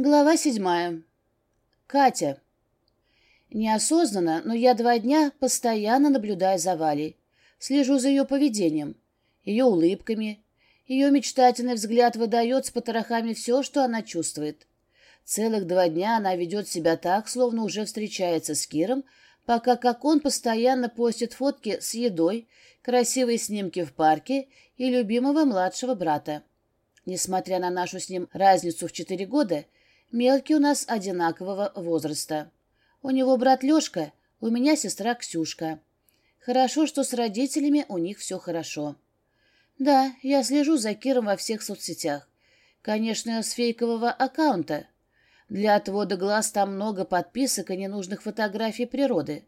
Глава седьмая. Катя. Неосознанно, но я два дня постоянно наблюдаю за Валей. Слежу за ее поведением, ее улыбками. Ее мечтательный взгляд выдает с потрохами все, что она чувствует. Целых два дня она ведет себя так, словно уже встречается с Киром, пока как он постоянно постит фотки с едой, красивые снимки в парке и любимого младшего брата. Несмотря на нашу с ним разницу в четыре года, Мелкий у нас одинакового возраста. У него брат Лешка, у меня сестра Ксюшка. Хорошо, что с родителями у них все хорошо. Да, я слежу за Киром во всех соцсетях. Конечно, с фейкового аккаунта. Для отвода глаз там много подписок и ненужных фотографий природы.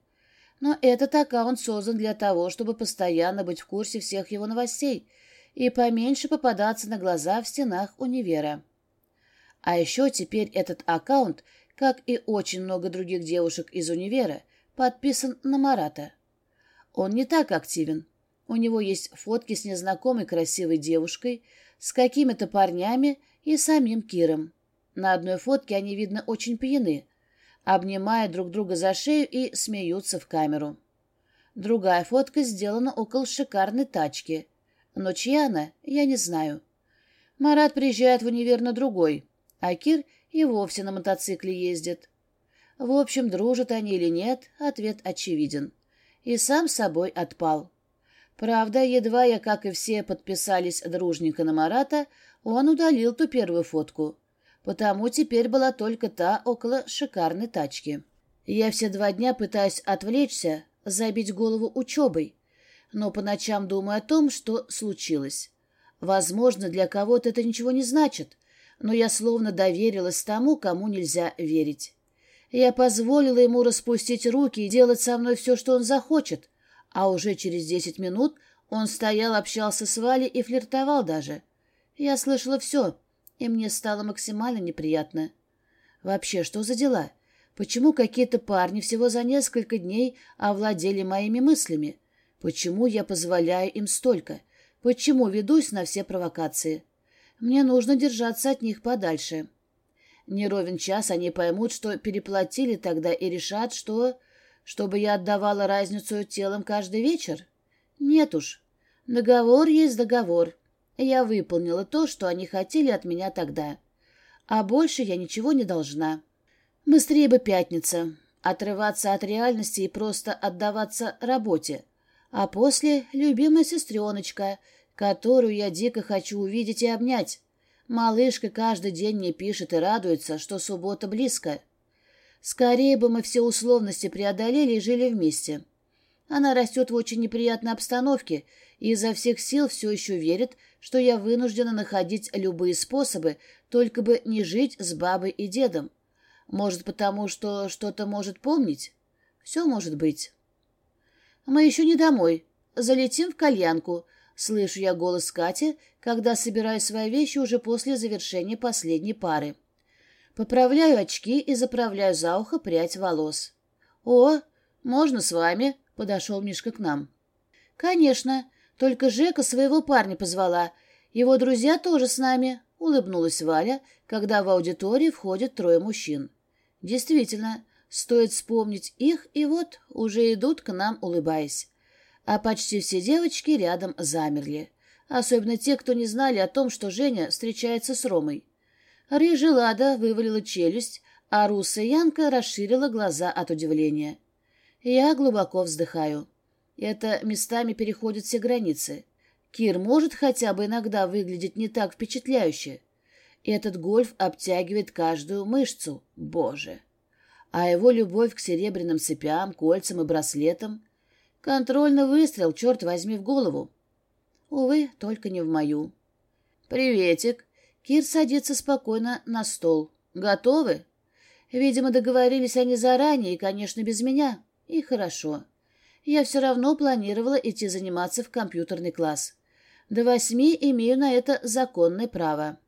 Но этот аккаунт создан для того, чтобы постоянно быть в курсе всех его новостей и поменьше попадаться на глаза в стенах универа. А еще теперь этот аккаунт, как и очень много других девушек из универа, подписан на Марата. Он не так активен. У него есть фотки с незнакомой красивой девушкой, с какими-то парнями и самим Киром. На одной фотке они, видно, очень пьяны, обнимая друг друга за шею и смеются в камеру. Другая фотка сделана около шикарной тачки. Но чья она, я не знаю. Марат приезжает в универ на другой, а Кир и вовсе на мотоцикле ездит. В общем, дружат они или нет, ответ очевиден. И сам собой отпал. Правда, едва я, как и все, подписались дружненько на Марата, он удалил ту первую фотку. Потому теперь была только та около шикарной тачки. Я все два дня пытаюсь отвлечься, забить голову учебой, но по ночам думаю о том, что случилось. Возможно, для кого-то это ничего не значит, но я словно доверилась тому, кому нельзя верить. Я позволила ему распустить руки и делать со мной все, что он захочет, а уже через десять минут он стоял, общался с Валей и флиртовал даже. Я слышала все, и мне стало максимально неприятно. Вообще, что за дела? Почему какие-то парни всего за несколько дней овладели моими мыслями? Почему я позволяю им столько? Почему ведусь на все провокации? Мне нужно держаться от них подальше. Не ровен час они поймут, что переплатили тогда и решат, что... Чтобы я отдавала разницу телом каждый вечер? Нет уж. Договор есть договор. Я выполнила то, что они хотели от меня тогда. А больше я ничего не должна. Быстрее бы пятница. Отрываться от реальности и просто отдаваться работе. А после — любимая сестреночка — которую я дико хочу увидеть и обнять. Малышка каждый день мне пишет и радуется, что суббота близко. Скорее бы мы все условности преодолели и жили вместе. Она растет в очень неприятной обстановке и изо всех сил все еще верит, что я вынуждена находить любые способы, только бы не жить с бабой и дедом. Может, потому что что-то может помнить? Все может быть. Мы еще не домой. Залетим в кальянку — Слышу я голос Кати, когда собираю свои вещи уже после завершения последней пары. Поправляю очки и заправляю за ухо прядь волос. «О, можно с вами?» — подошел Мишка к нам. «Конечно, только Жека своего парня позвала. Его друзья тоже с нами», — улыбнулась Валя, когда в аудитории входят трое мужчин. «Действительно, стоит вспомнить их, и вот уже идут к нам, улыбаясь а почти все девочки рядом замерли, особенно те, кто не знали о том, что Женя встречается с Ромой. Рыжая Лада вывалила челюсть, а русая Янка расширила глаза от удивления. Я глубоко вздыхаю. Это местами переходят все границы. Кир может хотя бы иногда выглядеть не так впечатляюще. Этот гольф обтягивает каждую мышцу. Боже! А его любовь к серебряным цепям, кольцам и браслетам Контрольный выстрел, черт возьми, в голову. Увы, только не в мою. «Приветик!» Кир садится спокойно на стол. «Готовы?» Видимо, договорились они заранее и, конечно, без меня. И хорошо. Я все равно планировала идти заниматься в компьютерный класс. До восьми имею на это законное право.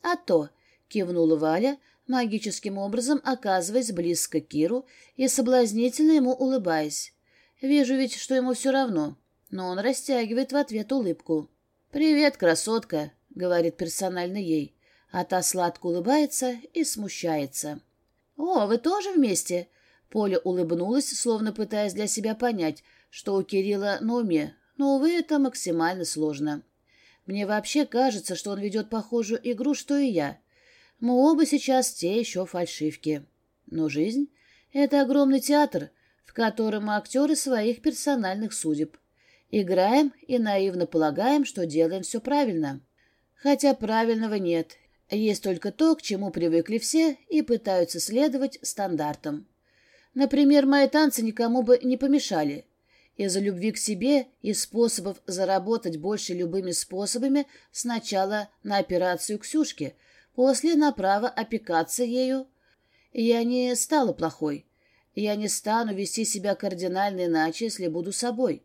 «А то!» — кивнула Валя, магическим образом оказываясь близко к Киру и соблазнительно ему улыбаясь. Вижу ведь, что ему все равно, но он растягивает в ответ улыбку. «Привет, красотка», — говорит персонально ей. А та сладко улыбается и смущается. «О, вы тоже вместе?» Поля улыбнулась, словно пытаясь для себя понять, что у Кирилла на уме, но, увы, это максимально сложно. Мне вообще кажется, что он ведет похожую игру, что и я. Мы оба сейчас те еще фальшивки. Но жизнь — это огромный театр, в котором мы актеры своих персональных судеб. Играем и наивно полагаем, что делаем все правильно. Хотя правильного нет. Есть только то, к чему привыкли все и пытаются следовать стандартам. Например, мои танцы никому бы не помешали. Из-за любви к себе и способов заработать больше любыми способами сначала на операцию Ксюшки, после на право опекаться ею. Я не стала плохой. Я не стану вести себя кардинально иначе, если буду собой.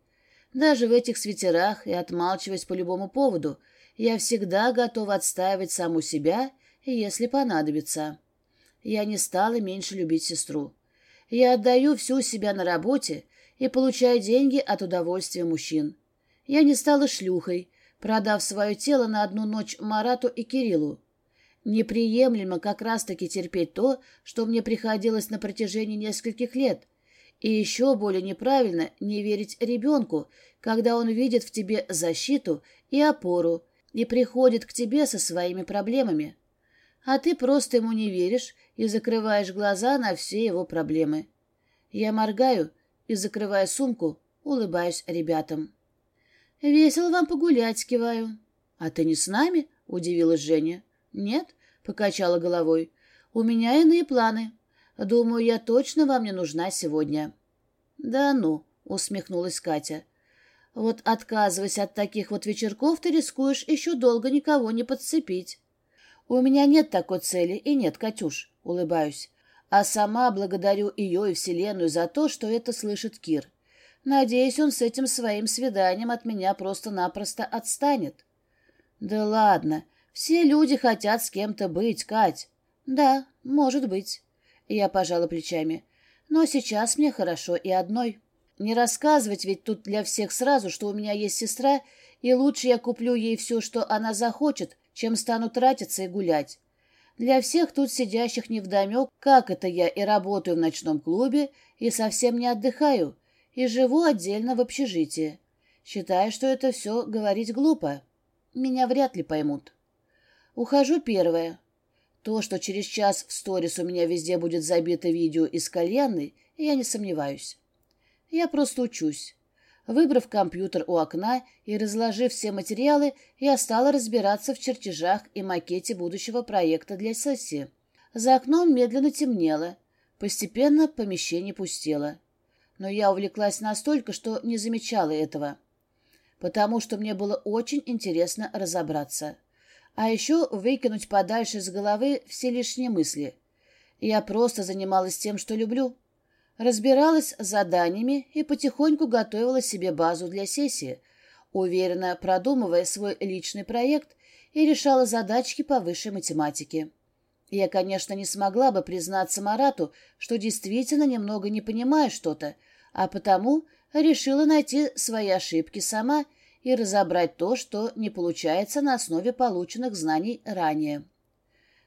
Даже в этих свитерах и отмалчиваясь по любому поводу, я всегда готова отстаивать саму себя, если понадобится. Я не стала меньше любить сестру. Я отдаю всю себя на работе и получаю деньги от удовольствия мужчин. Я не стала шлюхой, продав свое тело на одну ночь Марату и Кириллу. Неприемлемо как раз-таки терпеть то, что мне приходилось на протяжении нескольких лет. И еще более неправильно не верить ребенку, когда он видит в тебе защиту и опору и приходит к тебе со своими проблемами. А ты просто ему не веришь и закрываешь глаза на все его проблемы. Я моргаю и, закрывая сумку, улыбаюсь ребятам. «Весело вам погулять», — киваю. «А ты не с нами?» — удивилась Женя. «Нет, покачала головой. «У меня иные планы. Думаю, я точно вам не нужна сегодня». «Да ну», — усмехнулась Катя. «Вот отказываясь от таких вот вечерков, ты рискуешь еще долго никого не подцепить». «У меня нет такой цели и нет, Катюш», — улыбаюсь. А сама благодарю ее и Вселенную за то, что это слышит Кир. Надеюсь, он с этим своим свиданием от меня просто-напросто отстанет. Да ладно, все люди хотят с кем-то быть, Кать. Да, может быть. Я пожала плечами. Но сейчас мне хорошо и одной. Не рассказывать ведь тут для всех сразу, что у меня есть сестра, и лучше я куплю ей все, что она захочет, чем стану тратиться и гулять. Для всех тут сидящих невдомек, как это я и работаю в ночном клубе, и совсем не отдыхаю, и живу отдельно в общежитии. Считаю, что это все говорить глупо. Меня вряд ли поймут. Ухожу первое. То, что через час в сторис у меня везде будет забито видео из кальянной, я не сомневаюсь. Я просто учусь. Выбрав компьютер у окна и разложив все материалы, я стала разбираться в чертежах и макете будущего проекта для сессии. За окном медленно темнело. Постепенно помещение пустело. Но я увлеклась настолько, что не замечала этого. Потому что мне было очень интересно разобраться. А еще выкинуть подальше из головы все лишние мысли. Я просто занималась тем, что люблю. Разбиралась с заданиями и потихоньку готовила себе базу для сессии, уверенно продумывая свой личный проект и решала задачки по высшей математике. Я, конечно, не смогла бы признаться Марату, что действительно немного не понимаю что-то, а потому решила найти свои ошибки сама и разобрать то, что не получается на основе полученных знаний ранее.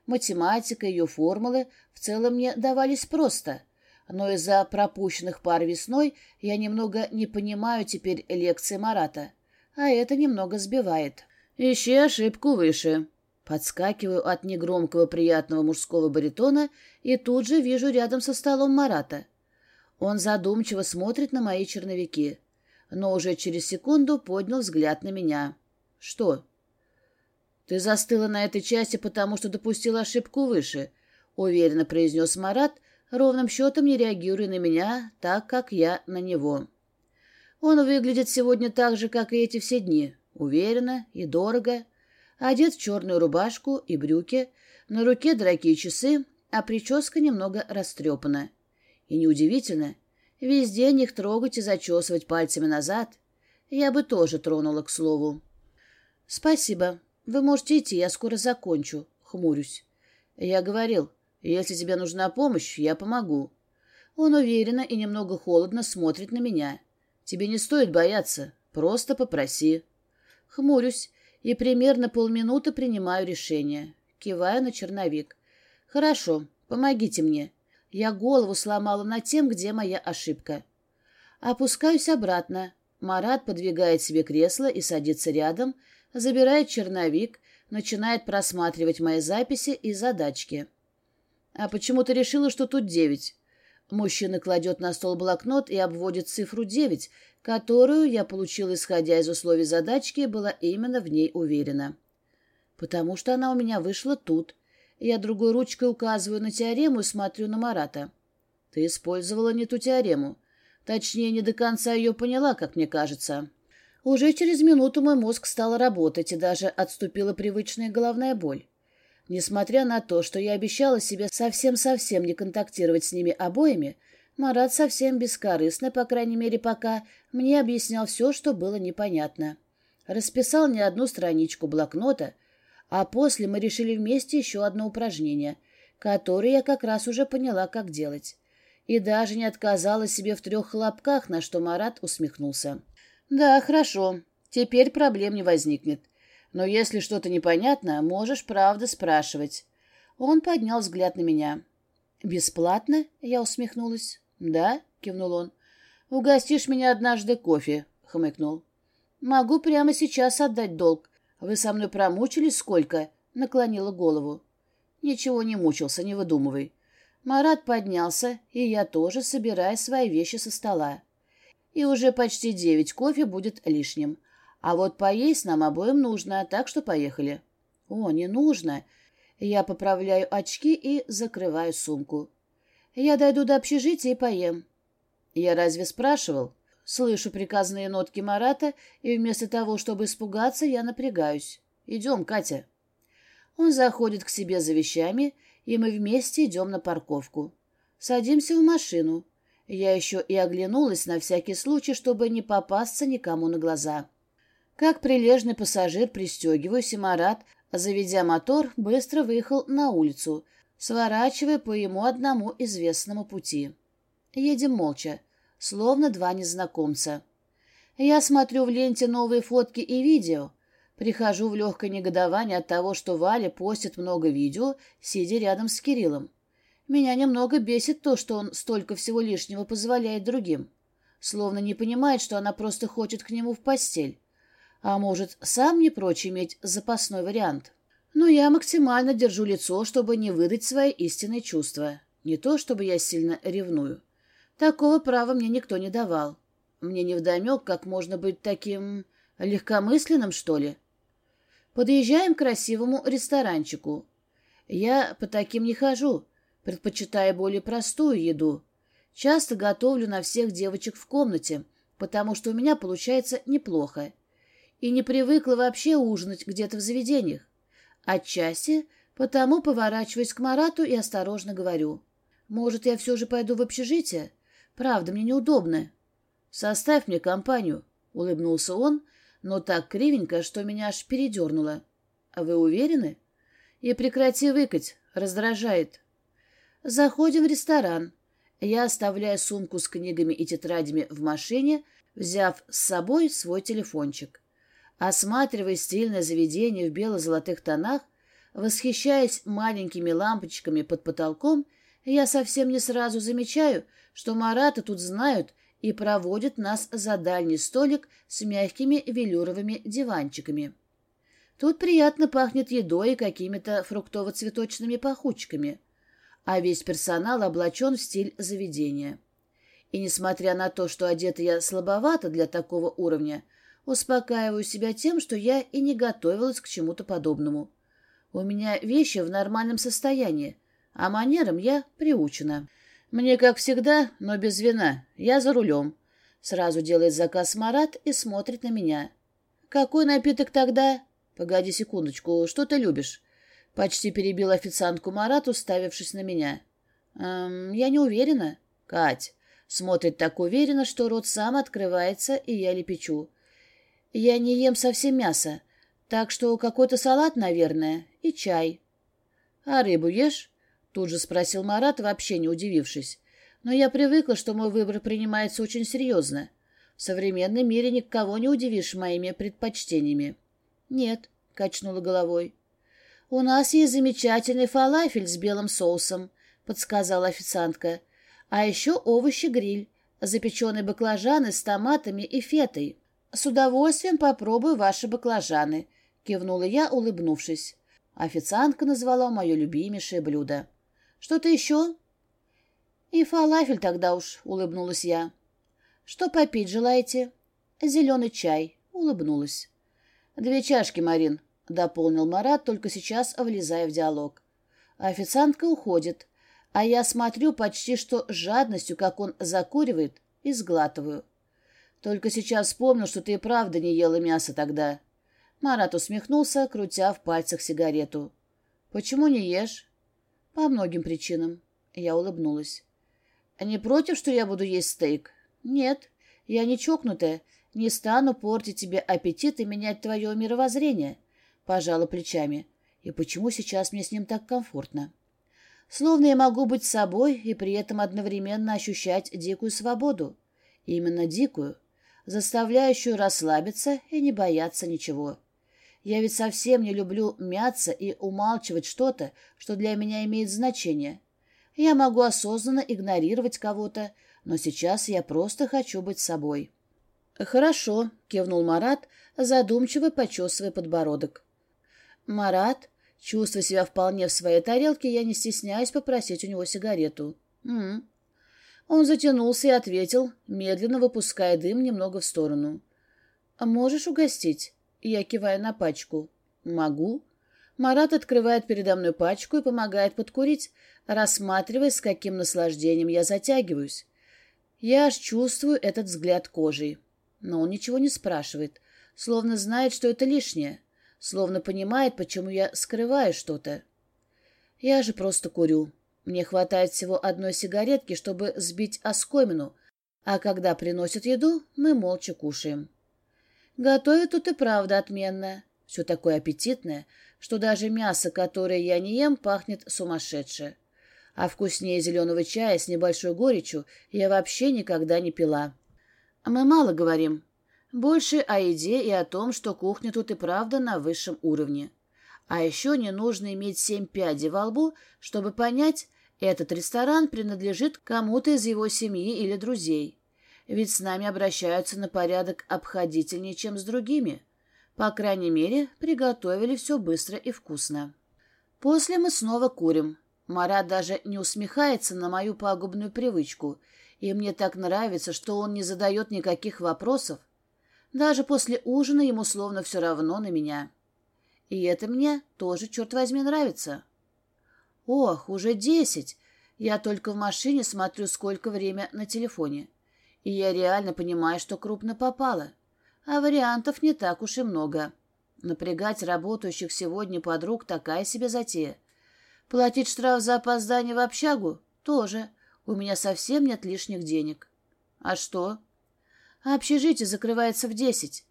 Математика и ее формулы в целом мне давались просто, но из-за пропущенных пар весной я немного не понимаю теперь лекции Марата, а это немного сбивает. «Ищи ошибку выше». Подскакиваю от негромкого приятного мужского баритона и тут же вижу рядом со столом Марата. Он задумчиво смотрит на мои черновики но уже через секунду поднял взгляд на меня. «Что?» «Ты застыла на этой части, потому что допустила ошибку выше», — уверенно произнес Марат, ровным счетом не реагируя на меня, так как я на него. «Он выглядит сегодня так же, как и эти все дни, уверенно и дорого, одет в черную рубашку и брюки, на руке дорогие часы, а прическа немного растрепана. И неудивительно, Весь день их трогать и зачесывать пальцами назад. Я бы тоже тронула, к слову. — Спасибо. Вы можете идти, я скоро закончу. Хмурюсь. Я говорил, если тебе нужна помощь, я помогу. Он уверенно и немного холодно смотрит на меня. Тебе не стоит бояться, просто попроси. Хмурюсь и примерно полминуты принимаю решение. киваю на черновик. Хорошо, помогите мне. Я голову сломала над тем, где моя ошибка. Опускаюсь обратно. Марат подвигает себе кресло и садится рядом, забирает черновик, начинает просматривать мои записи и задачки. «А почему ты решила, что тут девять?» Мужчина кладет на стол блокнот и обводит цифру девять, которую я получила, исходя из условий задачки, была именно в ней уверена. «Потому что она у меня вышла тут», я другой ручкой указываю на теорему и смотрю на Марата. Ты использовала не ту теорему. Точнее, не до конца ее поняла, как мне кажется. Уже через минуту мой мозг стал работать, и даже отступила привычная головная боль. Несмотря на то, что я обещала себе совсем-совсем не контактировать с ними обоими, Марат совсем бескорыстно, по крайней мере пока, мне объяснял все, что было непонятно. Расписал не одну страничку блокнота, а после мы решили вместе еще одно упражнение, которое я как раз уже поняла, как делать. И даже не отказала себе в трех хлопках, на что Марат усмехнулся. «Да, хорошо. Теперь проблем не возникнет. Но если что-то непонятно, можешь правда спрашивать». Он поднял взгляд на меня. «Бесплатно?» — я усмехнулась. «Да?» — кивнул он. «Угостишь меня однажды кофе», — хмыкнул. «Могу прямо сейчас отдать долг. «Вы со мной промучились сколько?» — наклонила голову. «Ничего не мучился, не выдумывай». Марат поднялся, и я тоже, собирая свои вещи со стола. И уже почти девять кофе будет лишним. А вот поесть нам обоим нужно, так что поехали. О, не нужно. Я поправляю очки и закрываю сумку. Я дойду до общежития и поем. Я разве спрашивал? Слышу приказные нотки Марата, и вместо того, чтобы испугаться, я напрягаюсь. «Идем, Катя». Он заходит к себе за вещами, и мы вместе идем на парковку. Садимся в машину. Я еще и оглянулась на всякий случай, чтобы не попасться никому на глаза. Как прилежный пассажир пристегиваюсь, и Марат, заведя мотор, быстро выехал на улицу, сворачивая по ему одному известному пути. Едем молча словно два незнакомца. Я смотрю в ленте новые фотки и видео. Прихожу в легкое негодование от того, что Валя постит много видео, сидя рядом с Кириллом. Меня немного бесит то, что он столько всего лишнего позволяет другим. Словно не понимает, что она просто хочет к нему в постель. А может, сам не прочь иметь запасной вариант. Но я максимально держу лицо, чтобы не выдать свои истинные чувства. Не то, чтобы я сильно ревную. Такого права мне никто не давал. Мне невдомек, как можно быть таким легкомысленным, что ли. Подъезжаем к красивому ресторанчику. Я по таким не хожу, предпочитая более простую еду. Часто готовлю на всех девочек в комнате, потому что у меня получается неплохо. И не привыкла вообще ужинать где-то в заведениях. Отчасти потому поворачиваюсь к Марату и осторожно говорю. Может, я все же пойду в общежитие? Правда, мне неудобно. Составь мне компанию, — улыбнулся он, но так кривенько, что меня аж передернуло. А вы уверены? И прекрати выкать, раздражает. Заходим в ресторан. Я оставляю сумку с книгами и тетрадями в машине, взяв с собой свой телефончик. Осматривая стильное заведение в бело-золотых тонах, восхищаясь маленькими лампочками под потолком, я совсем не сразу замечаю, что Марата тут знают и проводят нас за дальний столик с мягкими велюровыми диванчиками. Тут приятно пахнет едой и какими-то фруктово-цветочными пахучками, а весь персонал облачен в стиль заведения. И несмотря на то, что одета я слабовато для такого уровня, успокаиваю себя тем, что я и не готовилась к чему-то подобному. У меня вещи в нормальном состоянии, а манерам я приучена. «Мне, как всегда, но без вина. Я за рулем». Сразу делает заказ Марат и смотрит на меня. «Какой напиток тогда?» «Погоди секундочку, что ты любишь?» Почти перебил официантку Марат, уставившись на меня. «Эм, я не уверена». «Кать». Смотрит так уверенно, что рот сам открывается, и я лепечу. «Я не ем совсем мясо, так что какой-то салат, наверное, и чай». «А рыбу ешь?» Тут же спросил Марат, вообще не удивившись. Но я привыкла, что мой выбор принимается очень серьезно. В современном мире никого не удивишь моими предпочтениями. Нет, качнула головой. «У нас есть замечательный фалафель с белым соусом», — подсказала официантка. «А еще овощи-гриль, запеченные баклажаны с томатами и фетой. С удовольствием попробую ваши баклажаны», — кивнула я, улыбнувшись. Официантка назвала мое любимейшее блюдо. «Что-то еще?» «И фалафель тогда уж», — улыбнулась я. «Что попить желаете?» «Зеленый чай», — улыбнулась. «Две чашки, Марин», — дополнил Марат, только сейчас влезая в диалог. Официантка уходит, а я смотрю почти что с жадностью, как он закуривает, и сглатываю. Только сейчас вспомнил, что ты и правда не ела мясо тогда. Марат усмехнулся, крутя в пальцах сигарету. «Почему не ешь?» «По многим причинам». Я улыбнулась. «Не против, что я буду есть стейк?» «Нет, я не чокнутая, не стану портить тебе аппетит и менять твое мировоззрение», — пожала плечами. «И почему сейчас мне с ним так комфортно?» Словно я могу быть собой и при этом одновременно ощущать дикую свободу. Именно дикую, заставляющую расслабиться и не бояться ничего. Я ведь совсем не люблю мяться и умалчивать что-то, что для меня имеет значение. Я могу осознанно игнорировать кого-то, но сейчас я просто хочу быть собой. «Хорошо», — кивнул Марат, задумчиво почесывая подбородок. «Марат, чувствуя себя вполне в своей тарелке, я не стесняюсь попросить у него сигарету». «М -м. Он затянулся и ответил, медленно выпуская дым немного в сторону. «Можешь угостить?» Я киваю на пачку. «Могу». Марат открывает передо мной пачку и помогает подкурить, рассматривая, с каким наслаждением я затягиваюсь. Я аж чувствую этот взгляд кожей. Но он ничего не спрашивает, словно знает, что это лишнее, словно понимает, почему я скрываю что-то. Я же просто курю. Мне хватает всего одной сигаретки, чтобы сбить оскомину, а когда приносят еду, мы молча кушаем. Готовят тут и правда отменно. Все такое аппетитное, что даже мясо, которое я не ем, пахнет сумасшедше. А вкуснее зеленого чая с небольшой горечью я вообще никогда не пила. Мы мало говорим. Больше о еде и о том, что кухня тут и правда на высшем уровне. А еще не нужно иметь семь пядей во лбу, чтобы понять, этот ресторан принадлежит кому-то из его семьи или друзей ведь с нами обращаются на порядок обходительнее, чем с другими. По крайней мере, приготовили все быстро и вкусно. После мы снова курим. Марат даже не усмехается на мою пагубную привычку, и мне так нравится, что он не задает никаких вопросов. Даже после ужина ему словно все равно на меня. И это мне тоже, черт возьми, нравится. Ох, уже десять. Я только в машине смотрю, сколько время на телефоне. И я реально понимаю, что крупно попала. А вариантов не так уж и много. Напрягать работающих сегодня подруг такая себе затея. Платить штраф за опоздание в общагу? Тоже. У меня совсем нет лишних денег. А что? Общежитие закрывается в десять.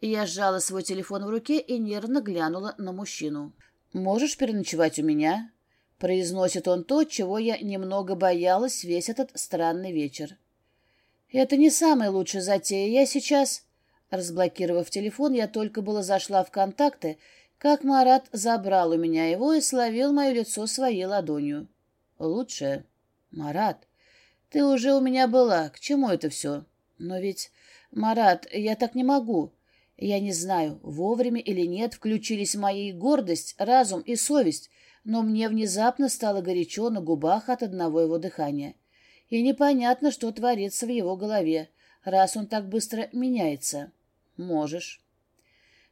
Я сжала свой телефон в руке и нервно глянула на мужчину. «Можешь переночевать у меня?» Произносит он то, чего я немного боялась весь этот странный вечер. «Это не самая лучшая затея. Я сейчас...» Разблокировав телефон, я только было зашла в контакты, как Марат забрал у меня его и словил мое лицо своей ладонью. «Лучше?» «Марат, ты уже у меня была. К чему это все?» «Но ведь, Марат, я так не могу. Я не знаю, вовремя или нет включились мои гордость, разум и совесть, но мне внезапно стало горячо на губах от одного его дыхания и непонятно, что творится в его голове, раз он так быстро меняется. Можешь.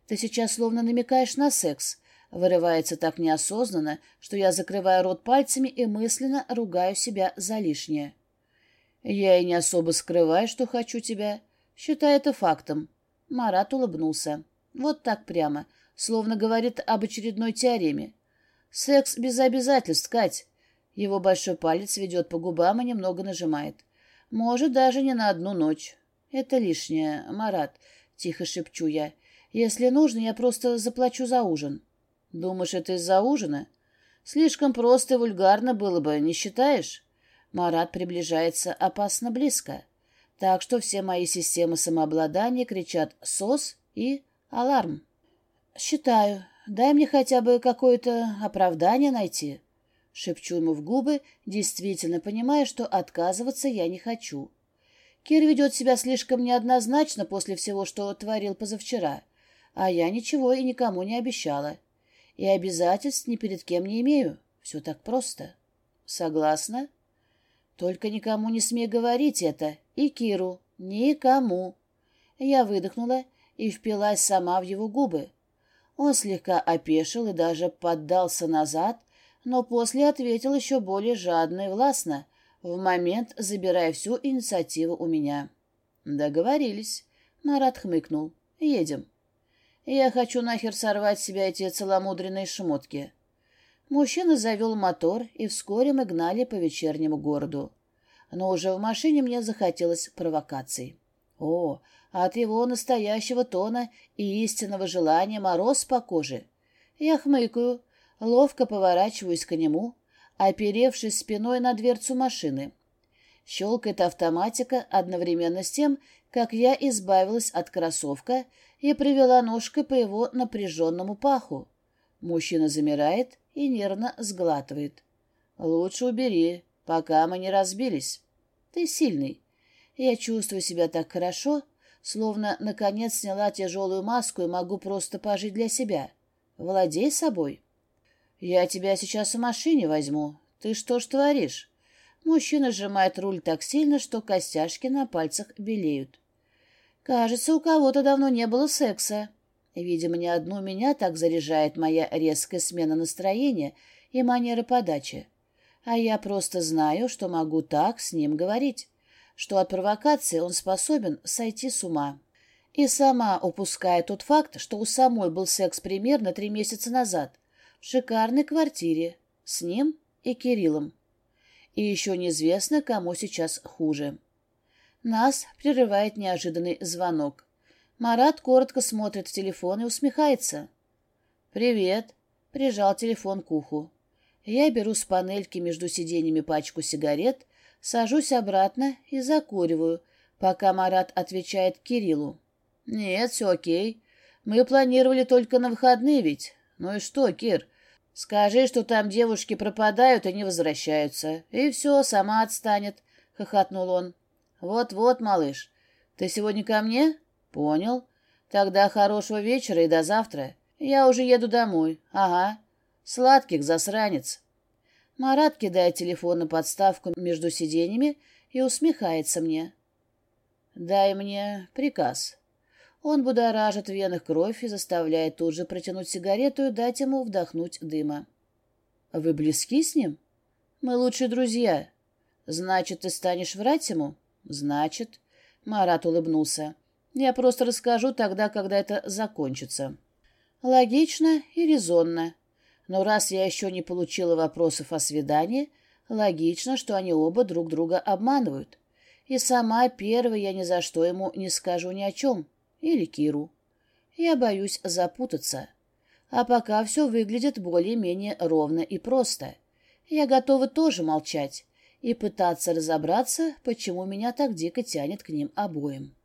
Ты сейчас словно намекаешь на секс. Вырывается так неосознанно, что я закрываю рот пальцами и мысленно ругаю себя за лишнее. Я и не особо скрываю, что хочу тебя. Считай это фактом. Марат улыбнулся. Вот так прямо, словно говорит об очередной теореме. Секс без обязательств, Кать. Его большой палец ведет по губам и немного нажимает. Может, даже не на одну ночь. Это лишнее, Марат, тихо шепчу я. Если нужно, я просто заплачу за ужин. Думаешь, это из-за ужина? Слишком просто и вульгарно было бы, не считаешь? Марат приближается опасно близко. Так что все мои системы самообладания кричат «СОС» и «Аларм». «Считаю», дай мне хотя бы какое-то оправдание найти. Шепчу ему в губы, действительно понимая, что отказываться я не хочу. Кир ведет себя слишком неоднозначно после всего, что творил позавчера, а я ничего и никому не обещала. И обязательств ни перед кем не имею. Все так просто. Согласна? Только никому не смей говорить это. И Киру. Никому. Я выдохнула и впилась сама в его губы. Он слегка опешил и даже поддался назад, но после ответил еще более жадно и властно, в момент забирая всю инициативу у меня. «Договорились». Марат хмыкнул. «Едем». «Я хочу нахер сорвать себя эти целомудренные шмотки». Мужчина завел мотор, и вскоре мы гнали по вечернему городу. Но уже в машине мне захотелось провокаций. О, от его настоящего тона и истинного желания мороз по коже. Я хмыкаю, ловко поворачиваюсь к нему, оперевшись спиной на дверцу машины. Щелкает автоматика одновременно с тем, как я избавилась от кроссовка и привела ножкой по его напряженному паху. Мужчина замирает и нервно сглатывает. «Лучше убери, пока мы не разбились. Ты сильный. Я чувствую себя так хорошо, словно, наконец, сняла тяжелую маску и могу просто пожить для себя. Владей собой». «Я тебя сейчас в машине возьму. Ты что ж творишь?» Мужчина сжимает руль так сильно, что костяшки на пальцах белеют. «Кажется, у кого-то давно не было секса. Видимо, не одну меня так заряжает моя резкая смена настроения и манера подачи. А я просто знаю, что могу так с ним говорить, что от провокации он способен сойти с ума. И сама упуская тот факт, что у самой был секс примерно три месяца назад, в шикарной квартире с ним и Кириллом. И еще неизвестно, кому сейчас хуже. Нас прерывает неожиданный звонок. Марат коротко смотрит в телефон и усмехается. «Привет», — прижал телефон к уху. Я беру с панельки между сиденьями пачку сигарет, сажусь обратно и закуриваю, пока Марат отвечает Кириллу. «Нет, все окей. Мы планировали только на выходные ведь. Ну и что, Кир, Скажи, что там девушки пропадают и не возвращаются. И все, сама отстанет, — хохотнул он. Вот-вот, малыш. Ты сегодня ко мне? Понял. Тогда хорошего вечера и до завтра. Я уже еду домой. Ага. Сладких, засранец. Марат кидает телефон на подставку между сиденьями и усмехается мне. «Дай мне приказ». Он будоражит в венах кровь и заставляет тут же протянуть сигарету и дать ему вдохнуть дыма. «Вы близки с ним?» «Мы лучшие друзья». «Значит, ты станешь врать ему?» «Значит». Марат улыбнулся. «Я просто расскажу тогда, когда это закончится». Логично и резонно. Но раз я еще не получила вопросов о свидании, логично, что они оба друг друга обманывают. И сама первая я ни за что ему не скажу ни о чем или Киру. Я боюсь запутаться. А пока все выглядит более-менее ровно и просто. Я готова тоже молчать и пытаться разобраться, почему меня так дико тянет к ним обоим.